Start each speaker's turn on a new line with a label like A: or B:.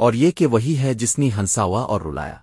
A: اور یہ کہ وہی ہے جس نے ہنساوا اور رلایا۔